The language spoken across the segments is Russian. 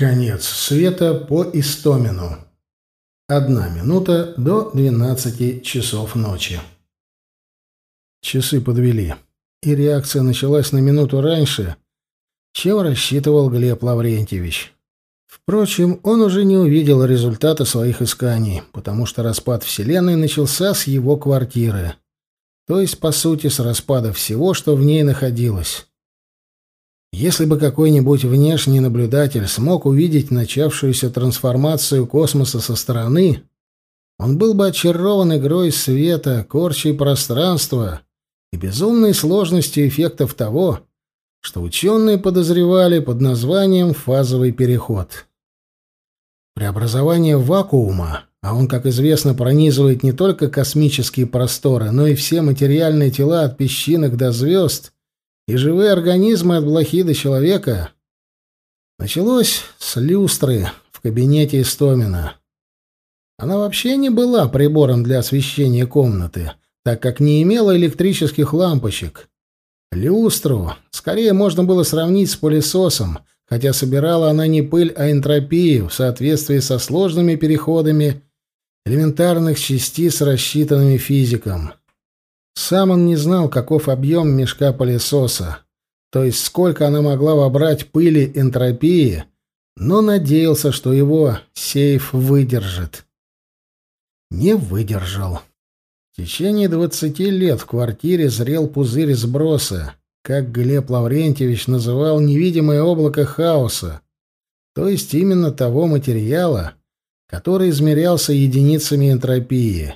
Конец света по Истомину. Одна минута до 12 часов ночи. Часы подвели, и реакция началась на минуту раньше, чем рассчитывал Глеб Лаврентьевич. Впрочем, он уже не увидел результата своих исканий, потому что распад Вселенной начался с его квартиры, то есть, по сути, с распада всего, что в ней находилось. Если бы какой-нибудь внешний наблюдатель смог увидеть начавшуюся трансформацию космоса со стороны, он был бы очарован игрой света, корчей пространства и безумной сложностью эффектов того, что ученые подозревали под названием «фазовый переход». Преобразование вакуума, а он, как известно, пронизывает не только космические просторы, но и все материальные тела от песчинок до звезд – и живые организмы от блохи до человека. Началось с люстры в кабинете Истомина. Она вообще не была прибором для освещения комнаты, так как не имела электрических лампочек. Люстру скорее можно было сравнить с пылесосом, хотя собирала она не пыль, а энтропию в соответствии со сложными переходами элементарных частиц, рассчитанными физиком. Сам он не знал, каков объем мешка пылесоса, то есть сколько она могла вобрать пыли энтропии, но надеялся, что его сейф выдержит. Не выдержал. В течение двадцати лет в квартире зрел пузырь сброса, как Глеб Лаврентьевич называл невидимое облако хаоса, то есть именно того материала, который измерялся единицами энтропии.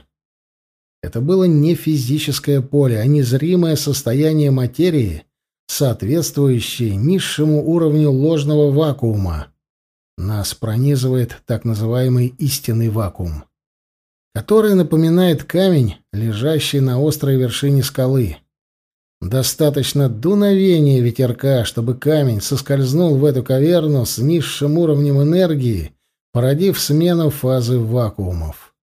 Это было не физическое поле, а незримое состояние материи, соответствующее низшему уровню ложного вакуума. Нас пронизывает так называемый истинный вакуум, который напоминает камень, лежащий на острой вершине скалы. Достаточно дуновения ветерка, чтобы камень соскользнул в эту каверну с низшим уровнем энергии, породив смену фазы вакуумов.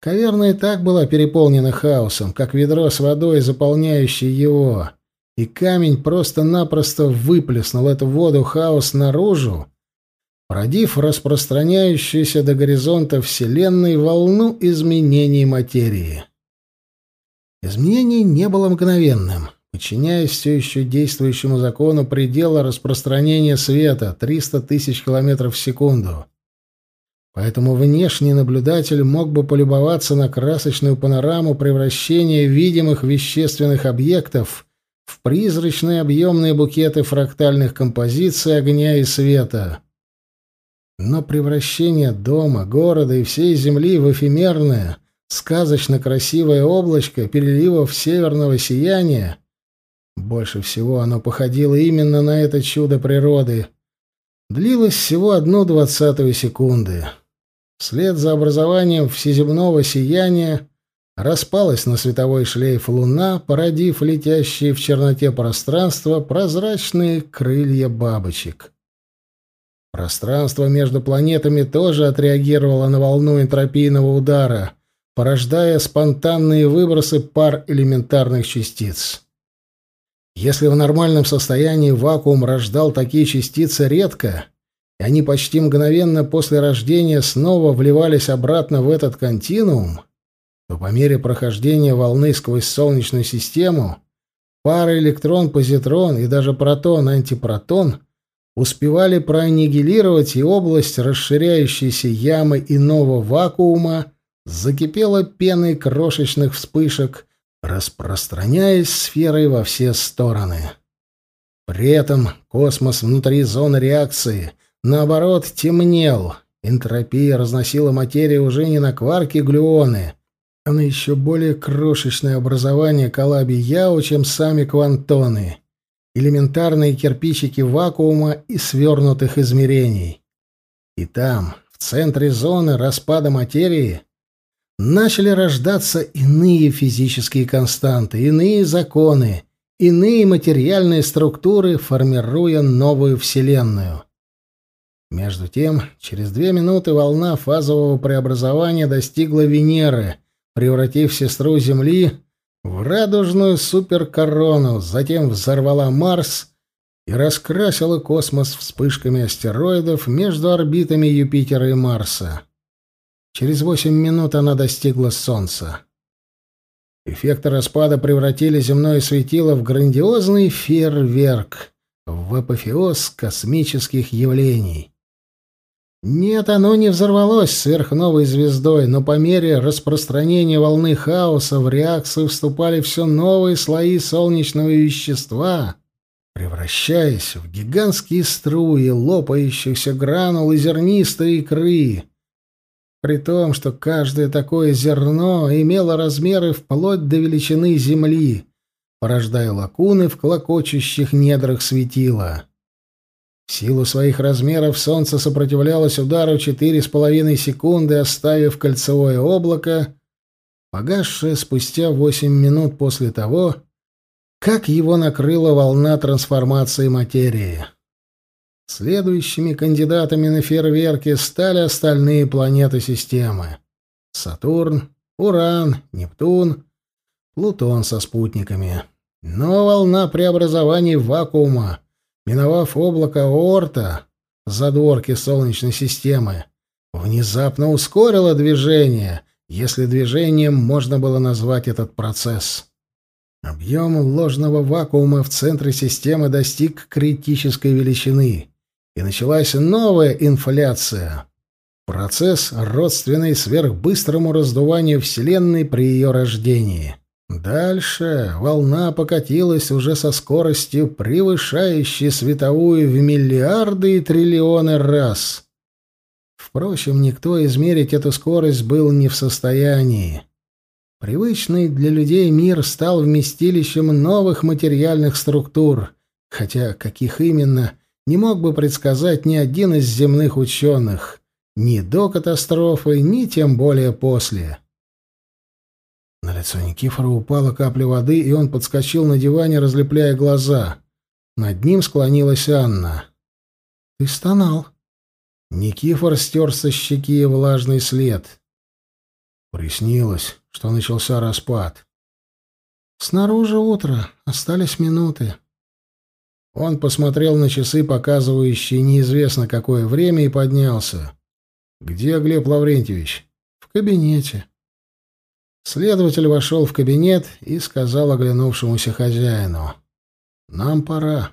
Каверна и так была переполнена хаосом, как ведро с водой, заполняющее его, и камень просто-напросто выплеснул эту воду хаос наружу, породив распространяющуюся до горизонта Вселенной волну изменений материи. Изменений не было мгновенным. Подчиняясь все еще действующему закону предела распространения света 300 тысяч километров в секунду, Поэтому внешний наблюдатель мог бы полюбоваться на красочную панораму превращения видимых вещественных объектов в призрачные объемные букеты фрактальных композиций огня и света. Но превращение дома, города и всей Земли в эфемерное, сказочно красивое облачко переливов северного сияния — больше всего оно походило именно на это чудо природы — длилось всего одну двадцатую секунды. Вслед за образованием всеземного сияния распалась на световой шлейф луна, породив летящие в черноте пространства прозрачные крылья бабочек. Пространство между планетами тоже отреагировало на волну энтропийного удара, порождая спонтанные выбросы пар элементарных частиц. Если в нормальном состоянии вакуум рождал такие частицы редко, и они почти мгновенно после рождения снова вливались обратно в этот континуум, то по мере прохождения волны сквозь Солнечную систему пары электрон-позитрон и даже протон-антипротон успевали проаннигилировать, и область расширяющейся ямы иного вакуума закипела пеной крошечных вспышек — распространяясь сферой во все стороны. При этом космос внутри зоны реакции, наоборот, темнел. Энтропия разносила материю уже не на кварки-глюоны, а на еще более крошечное образование коллаби-яу, чем сами квантоны, элементарные кирпичики вакуума и свернутых измерений. И там, в центре зоны распада материи, начали рождаться иные физические константы, иные законы, иные материальные структуры, формируя новую Вселенную. Между тем, через две минуты волна фазового преобразования достигла Венеры, превратив сестру Земли в радужную суперкорону, затем взорвала Марс и раскрасила космос вспышками астероидов между орбитами Юпитера и Марса. Через восемь минут она достигла солнца. Эффекты распада превратили земное светило в грандиозный фейерверк, в апофеоз космических явлений. Нет, оно не взорвалось сверхновой звездой, но по мере распространения волны хаоса в реакцию вступали все новые слои солнечного вещества, превращаясь в гигантские струи лопающихся гранул и зернистой икры при том, что каждое такое зерно имело размеры вплоть до величины земли, порождая лакуны в клокочущих недрах светила. В силу своих размеров солнце сопротивлялось удару четыре с половиной секунды, оставив кольцевое облако, погасшее спустя восемь минут после того, как его накрыла волна трансформации материи. Следующими кандидатами на фейерверки стали остальные планеты системы. Сатурн, Уран, Нептун, Плутон со спутниками. Но волна преобразований вакуума, миновав облако Орта, задворки Солнечной системы, внезапно ускорила движение, если движением можно было назвать этот процесс. Объем ложного вакуума в центре системы достиг критической величины — и началась новая инфляция. Процесс, родственный сверхбыстрому раздуванию Вселенной при ее рождении. Дальше волна покатилась уже со скоростью, превышающей световую в миллиарды и триллионы раз. Впрочем, никто измерить эту скорость был не в состоянии. Привычный для людей мир стал вместилищем новых материальных структур, хотя каких именно – не мог бы предсказать ни один из земных ученых, ни до катастрофы, ни тем более после. На лицо Никифора упала капля воды, и он подскочил на диване, разлепляя глаза. Над ним склонилась Анна. «Ты стонал». Никифор стер со щеки влажный след. Приснилось, что начался распад. «Снаружи утро, остались минуты. Он посмотрел на часы, показывающие неизвестно какое время, и поднялся. «Где Глеб Лаврентьевич?» «В кабинете». Следователь вошел в кабинет и сказал оглянувшемуся хозяину. «Нам пора».